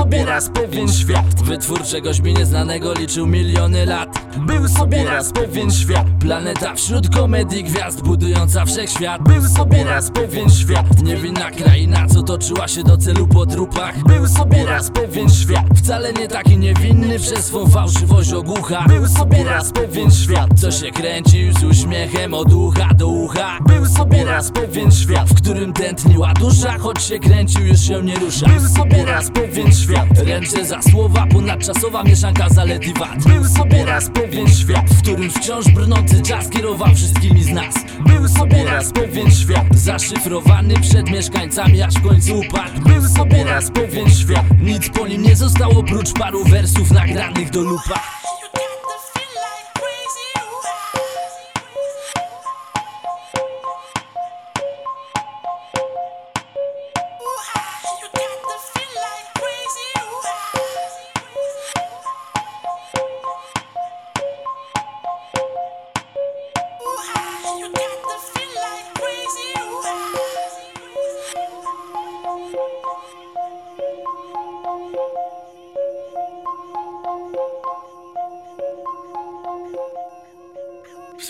Sobie raz pewien świat. Wytwór czegoś mi nieznanego liczył miliony lat. Był sobie raz pewien świat. Planeta wśród komedii gwiazd Budująca wszechświat. Był sobie raz pewien świat. Niewinna kraina co toczyła się do celu po trupach. Był sobie raz pewien świat. Wcale nie taki niewinny przez swą fałszywość ogłucha. Był sobie raz pewien świat. Co się kręcił z uśmiechem od ucha do ucha. Był sobie raz pewien świat. W którym tętniła dusza Choć się kręcił już się nie rusza. Był sobie raz pewien świat Ręce za słowa Ponadczasowa mieszanka zalet i wad. Był sobie raz pewien świat W którym wciąż brnący czas kierował wszystkimi z nas. Był sobie raz pewien świat. Zaszyfrowany przed mieszkańcami aż w końcu upadł. Był sobie raz pewien świat Nic po nim nie zostało oprócz paru wersów nagranych do lupa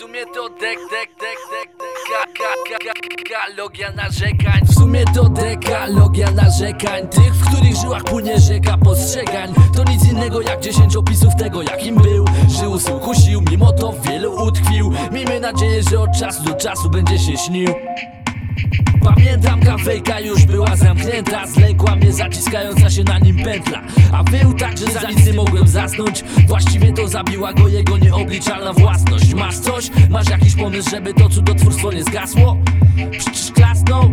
sumie to dek, dek, dek, dek, dek, ka, ka, ka, ka, kalogia narzekań. W sumie to dekalogia narzekań. Tych, w których żyłach płynie rzeka postrzegań. To nic innego jak dziesięć opisów tego jakim był. Żył, sył, kusił, mimo to wielu utkwił. Miejmy nadzieję, że od czasu do czasu będzie się śnił Pamiętam kafejka już była zamknięta. Zlękła mnie zaciskająca się na nim pętla. A był tak, że za nic nie mogłem zasnąć. Właściwie to zabiła go jego nieobliczalna własność. Masz coś? Masz jakiś pomysł, żeby to cudotwórstwo nie zgasło? Przecież klasnął.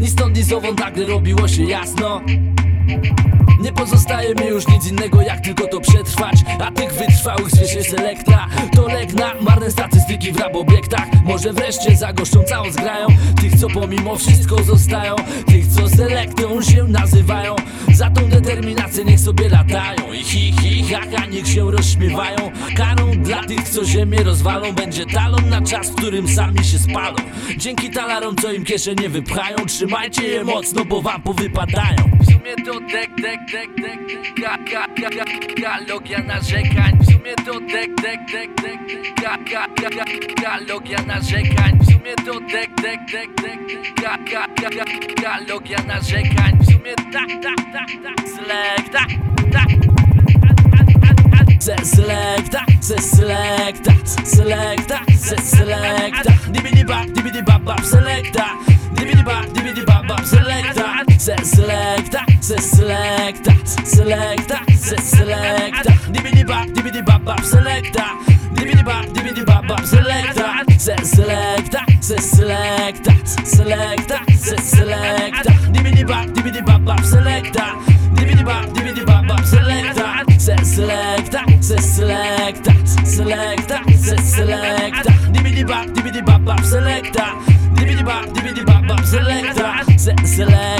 Ni stąd, ni zowąd nagle robiło się jasno nie pozostaje mi już nic innego jak tylko to przetrwać. A tych wytrwałych zwierzę jest elektra To lek na marne statystyki w rap obiektach Może wreszcie zagoszczą całą zgrają. Tych co pomimo wszystko zostają Tych co selektą się nazywają Za tą determinację niech sobie latają I hi hi ha ha niech się rozśmiewają Karą dla tych co ziemię rozwalą Będzie talon na czas w którym sami się spalą Dzięki talarom co im kieszenie wypchają Trzymajcie je mocno bo wam powypadają w sumie to dek, dek, dek, dek, ka, ka, ka, ka, kalogia narzekań W sumie dek, dek, dek, dek, ka, ka, ka, ka, kalogia narzekań. W sumie to dek, dek, dek, dek, ka, ka, ka, ka, kalogia narzekań. W sumie tak, tak, tak, tak, selek, tak, tak Se selecta, se selecta, selecta, se selecta Dibidi bap, dibidi bap bap selecta Dibidi bap, dibidi bap bap selecta Se selecta, se selecta, selecta, se selecta bop, dibbity bop bop selector. Dibbity bop, dibbity bop bop selector. Se selecta, se selector, selector, se selecta, Dibbity bop, dibbity bop bop selecta, Dibbity bop, dibbity bop bop selector. Se selecta, se selector, selector, se selecta, Dibbity bop, dibbity bop bop selector. Dibbity bop, dibbity bop bop selector. Se selecta.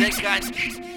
Dekalogia narzekań